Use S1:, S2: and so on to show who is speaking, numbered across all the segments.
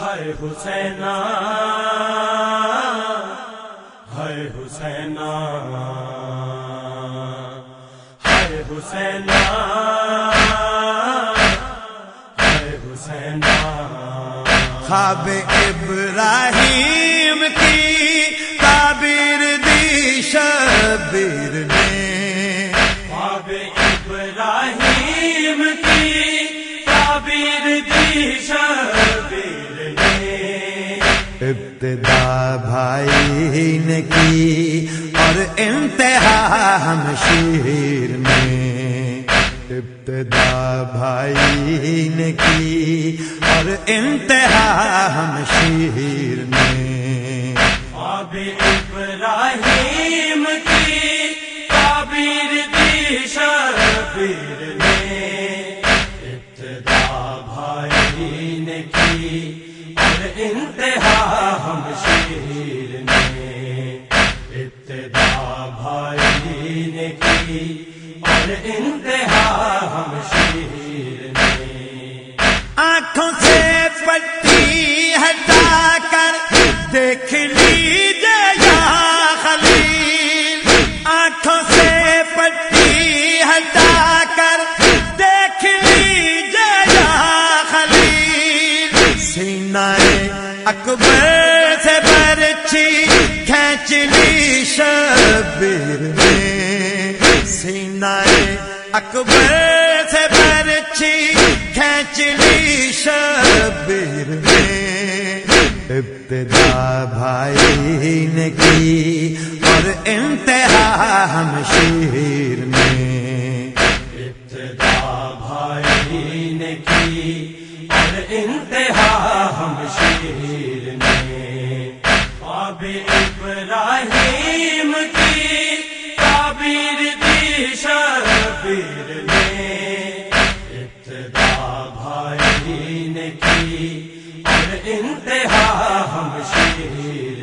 S1: ہائے حسینا ہائے حسینا ہائے حسینا ہائے حسینا۔
S2: خواب ابراہیم کی تعبیر دی شبیر نے۔
S1: خواب ابراہیم کی تعبیر دی شبیر
S2: ابتدا کی اور انتہا ہم شیر نے ابتدا بھائی نے کی اور انتہا ہم شیر نے
S1: خواب ابراہیم کی تعبیر دی شبیر نے ابتدا بھائی نے کی اور انتہا
S2: آنکھوں سے پٹی ہٹا کر دیکھ لیجیے یا خلیل۔ آنکھوں سے پٹی ہٹا کر دیکھ لیجیے یا خلیل۔ سینہ اکبر سے برچی کھینچ لی شبیر نے۔ سینہ اکبر سے برچی کھینچ لی شبیر نے ابتدا بھائی نے کی اور انتہا ہم شیر نے
S1: ابتدا بھائی نے کی اور انتہا ہم شیر نے کی ہر انتہا ہم شیر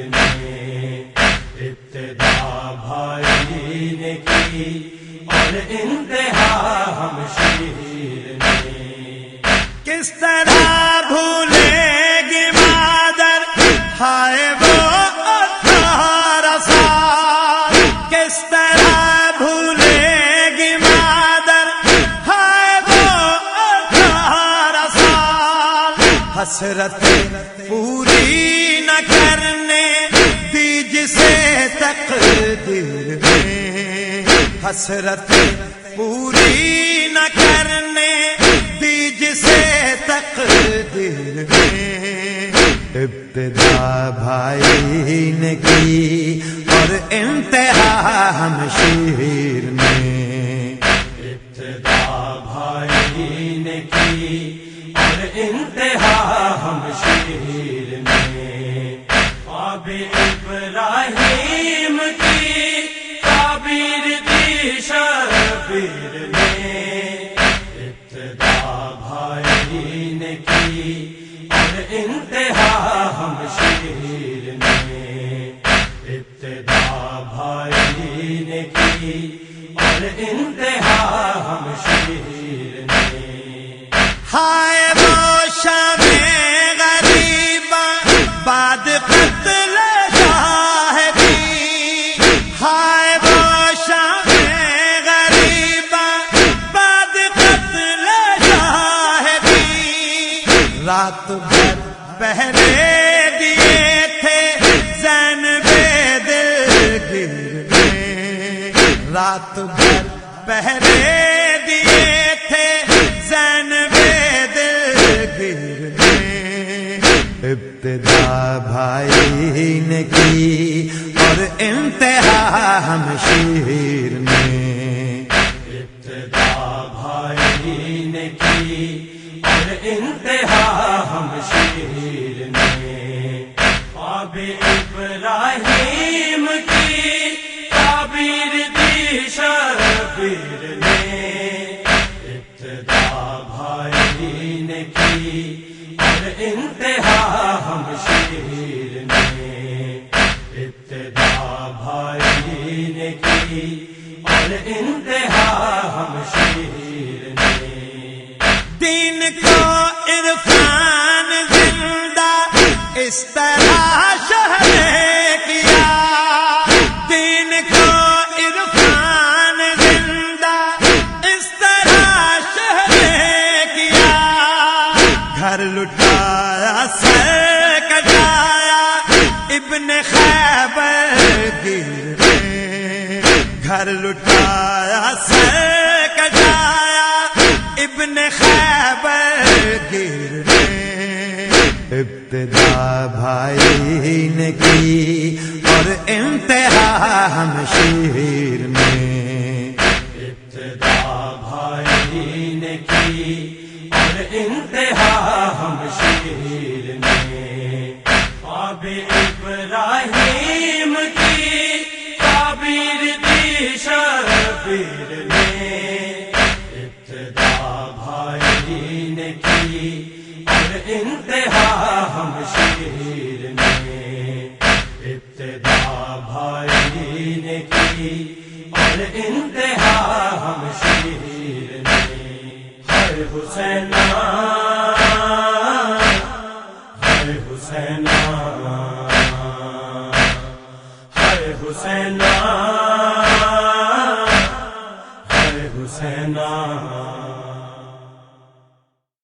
S2: حسرت پوری نہ کرنے دی جسے تقدیر نے حسرت پوری نہ کرنے دی جسے تقدیر نے ابتدا بھائی نے کی اور انتہا ہم شیر نے۔
S1: انتہا ہم شیر میں ابتدا بھائی نے کی اور انتہا ہم شیر نے
S2: ہائے رات بھر پہرے دیے تھے، زین بے دل گر نے ابتدا بھائی نے کی اور انتہا ہم شیر نے۔
S1: ابتدا بھائی نے کی اور انتہا ہم شیر نے۔ شبیر نے ابتدا بھائی نے کی اور انتہا ہم شیر نے ابتدا بھائی نے کی اور انتہا ہم شیر نے
S2: دین کو عرفان زندہ اس طرح خیبر گھر لٹایا سر کٹایا ابن خیبر گر ابتدا بھائی نے کی اور انتہا ہم شیر میں
S1: ابتدا بھائی نے کی اور انتہا ہم شیر نے۔ شبیر ابتدا بھائی نے کی اور انتہا ہم شیر نے ابتدا بھائی نے کی اور انتہا ہم شیر نے ہر حسین ہر حسین ہر حسین ہر